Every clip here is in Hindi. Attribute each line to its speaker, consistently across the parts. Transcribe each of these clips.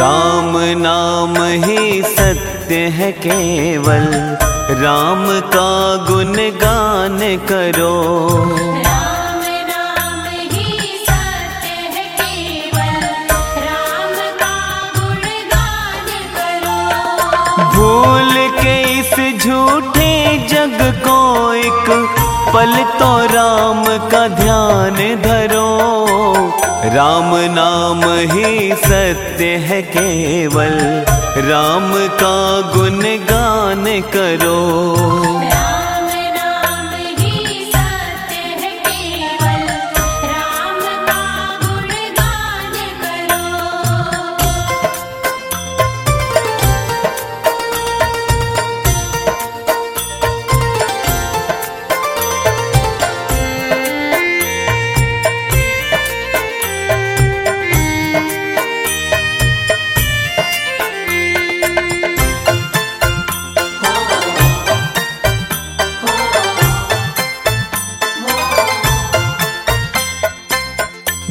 Speaker 1: राम
Speaker 2: नाम ही सत्य है केवल। राम का गुणगान करो। करो।
Speaker 1: भूल के इस झूठे जग को एक पल तो राम का ध्यान धरो। राम नाम ही सत्य है केवल। राम का गुणगान करो।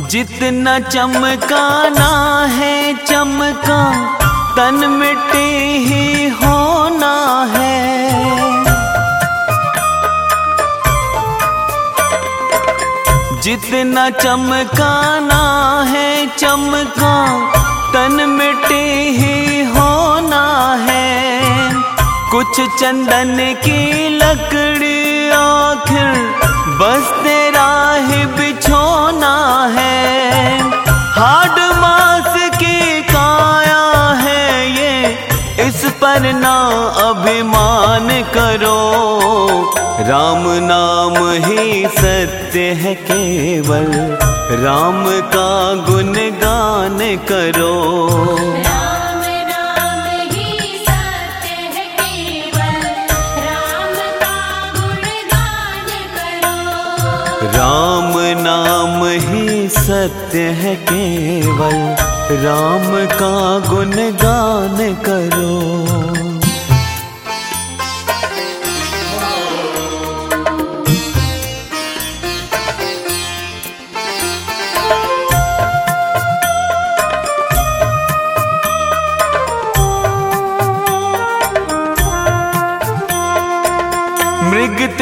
Speaker 1: जितना चमकाना है चमका तन मिट्टी ही होना है। जितना चमकाना है चमका तन मिट्टी ही होना है। कुछ चंदन की लकड़ी आखिर बस तेरा ही बिछोना है। हाड मास की काया है ये। इस पर ना अभिमान करो। राम नाम ही सत्य है केवल। राम का गुणगान करो।
Speaker 2: राम
Speaker 1: नाम ही सत्य है केवल। राम का गुणगान करो।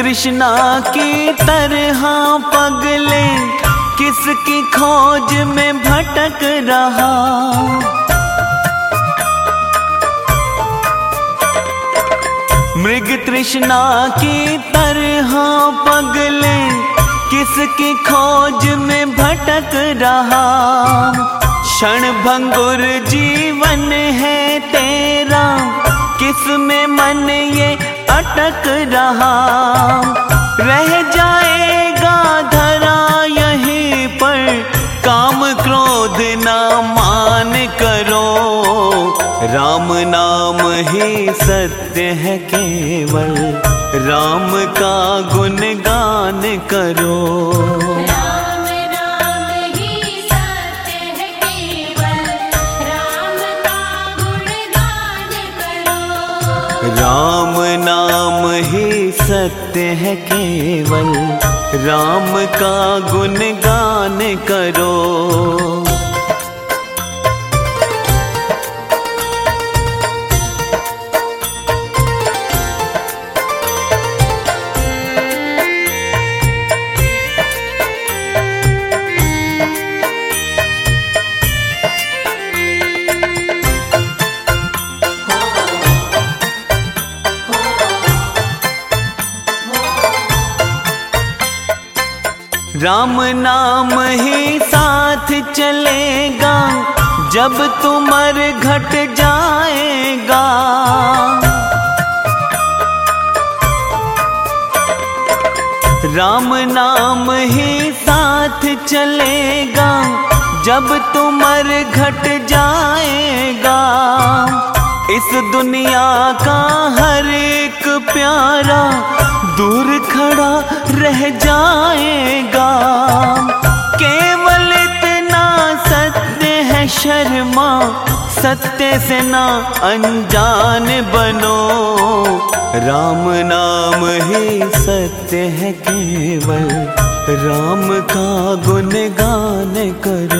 Speaker 1: तृष्णा की तरह पगले किसकी खोज में भटक रहा? मृग तृष्णा की तरह पगले किसकी खोज में भटक रहा? क्षण भंगुर जीवन है तेरा किसमें मन ये अटक रहा। रह जाएगा धरा यहीं पर। काम क्रोध ना मान करो। राम नाम ही सत्य है केवल। राम का गुणगान करो।
Speaker 2: राम
Speaker 1: नाम ही सत्य है केवल। राम का गुणगान करो। राम नाम ही साथ चलेगा, जब तुमर घट जाएगा। राम नाम ही साथ चलेगा, जब तुमर घट जाएगा। इस दुनिया का हर एक प्यारा दूर खड़ा रह जाएगा। केवल इतना सत्य है शर्मा, सत्य से ना अनजान बनो। राम नाम ही सत्य है केवल, राम का गुणगान करो।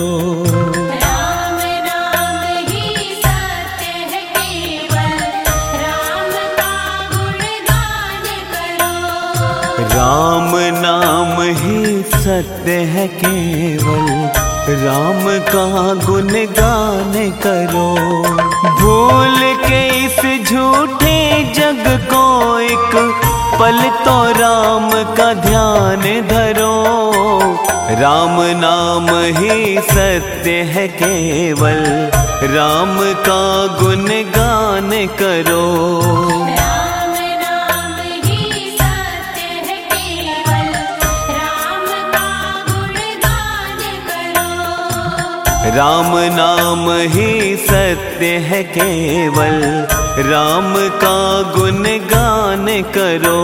Speaker 2: राम
Speaker 1: नाम ही सत्य है केवल। राम का गुणगान करो। भूल के इस झूठे जग को एक पल तो राम का ध्यान धरो।
Speaker 2: राम नाम ही सत्य है केवल। राम का गुणगान करो।
Speaker 1: राम नाम ही सत्य है केवल। राम का गुणगान करो।